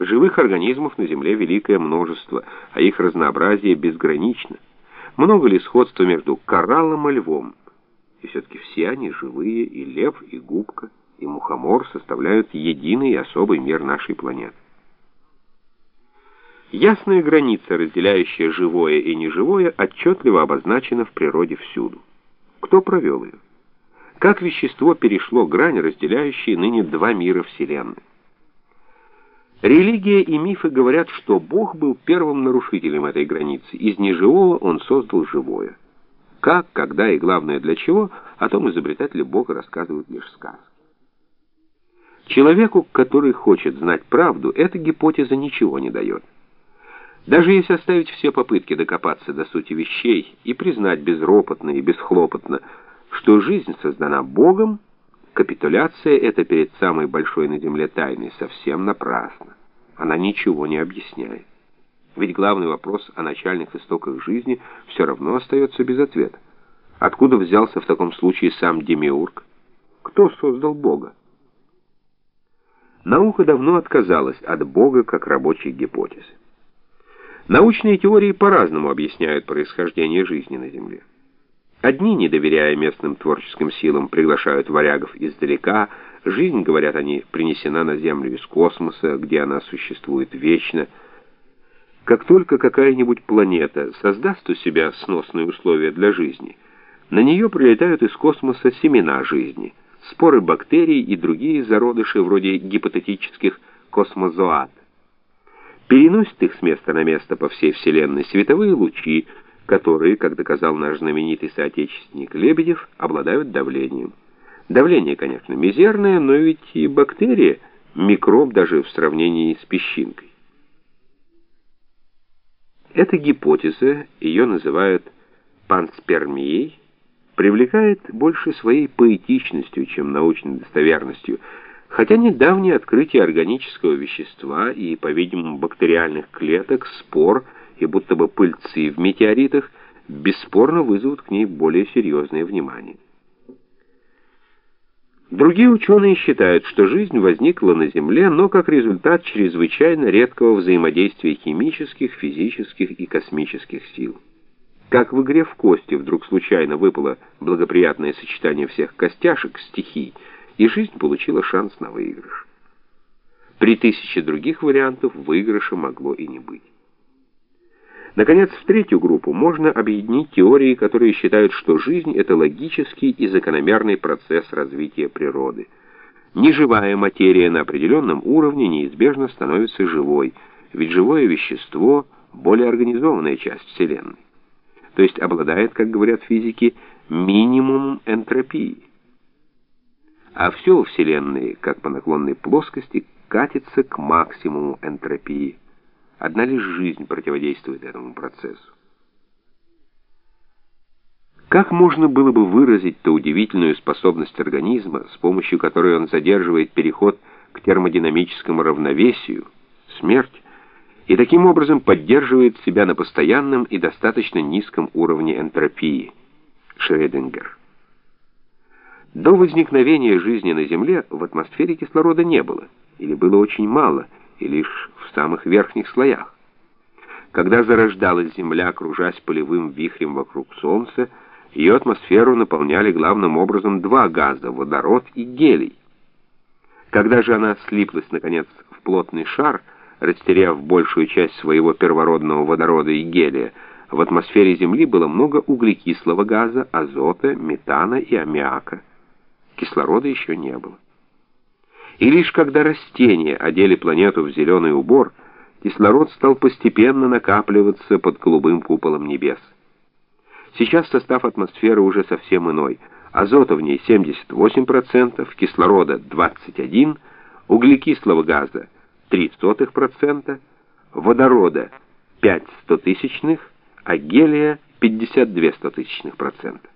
Живых организмов на Земле великое множество, а их разнообразие безгранично. Много ли сходства между кораллом и львом? И все-таки все они живые, и лев, и губка, и мухомор составляют единый и особый мир нашей планеты. Ясная граница, разделяющая живое и неживое, отчетливо обозначена в природе всюду. Кто провел ее? Как вещество перешло грань, разделяющие ныне два мира Вселенной? Религия и мифы говорят, что Бог был первым нарушителем этой границы. Из неживого он создал живое. Как, когда и главное для чего, о том изобретатели Бога рассказывают лишь сказки. Человеку, который хочет знать правду, эта гипотеза ничего не дает. Даже если оставить все попытки докопаться до сути вещей и признать безропотно и бесхлопотно, что жизнь создана Богом, Капитуляция эта перед самой большой на земле тайной совсем напрасна. Она ничего не объясняет. Ведь главный вопрос о начальных истоках жизни все равно остается без ответа. Откуда взялся в таком случае сам Демиург? Кто создал Бога? Наука давно отказалась от Бога как рабочей гипотезы. Научные теории по-разному объясняют происхождение жизни на Земле. Одни, не доверяя местным творческим силам, приглашают варягов издалека. Жизнь, говорят они, принесена на Землю из космоса, где она существует вечно. Как только какая-нибудь планета создаст у себя сносные условия для жизни, на нее прилетают из космоса семена жизни, споры бактерий и другие зародыши вроде гипотетических космозоат. Переносят их с места на место по всей Вселенной световые лучи, которые, как доказал наш знаменитый соотечественник Лебедев, обладают давлением. Давление, конечно, мизерное, но ведь и бактерия — микроб даже в сравнении с песчинкой. Эта гипотеза, ее называют панспермией, привлекает больше своей поэтичностью, чем научной достоверностью, хотя недавнее открытие органического вещества и, по-видимому, бактериальных клеток, спор — и будто бы пыльцы в метеоритах бесспорно вызовут к ней более серьезное внимание. Другие ученые считают, что жизнь возникла на Земле, но как результат чрезвычайно редкого взаимодействия химических, физических и космических сил. Как в игре в кости вдруг случайно выпало благоприятное сочетание всех костяшек, стихий, и жизнь получила шанс на выигрыш. При тысяче других вариантов выигрыша могло и не быть. Наконец, в третью группу можно объединить теории, которые считают, что жизнь — это логический и закономерный процесс развития природы. Неживая материя на определенном уровне неизбежно становится живой, ведь живое вещество — более организованная часть Вселенной. То есть обладает, как говорят физики, минимумом энтропии. А все во Вселенной, как по наклонной плоскости, катится к максимуму энтропии. Одна лишь жизнь противодействует этому процессу. Как можно было бы выразить ту удивительную способность организма, с помощью которой он задерживает переход к термодинамическому равновесию, смерть, и таким образом поддерживает себя на постоянном и достаточно низком уровне энтропии, Шрёдингер. До возникновения жизни на Земле в атмосфере кислорода не было, или было очень мало – и лишь в самых верхних слоях. Когда зарождалась Земля, кружась полевым вихрем вокруг Солнца, ее атмосферу наполняли главным образом два газа — водород и гелий. Когда же она слиплась, наконец, в плотный шар, растеряв большую часть своего первородного водорода и гелия, в атмосфере Земли было много углекислого газа, азота, метана и аммиака. Кислорода еще не было. И лишь когда растения одели планету в зеленый убор, кислород стал постепенно накапливаться под голубым куполом небес. Сейчас состав атмосферы уже совсем иной. Азота в ней 78%, кислорода 21%, углекислого газа 0,03%, водорода 5 стотысячных, а гелия 52 стотысячных процента.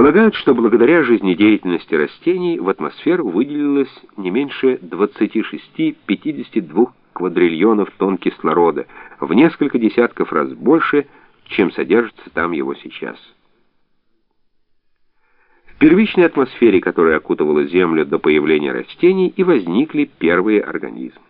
Полагают, что благодаря жизнедеятельности растений в атмосферу выделилось не меньше 26-52 квадриллионов тонн кислорода, в несколько десятков раз больше, чем содержится там его сейчас. первичной атмосфере, которая окутывала Землю до появления растений, и возникли первые организмы.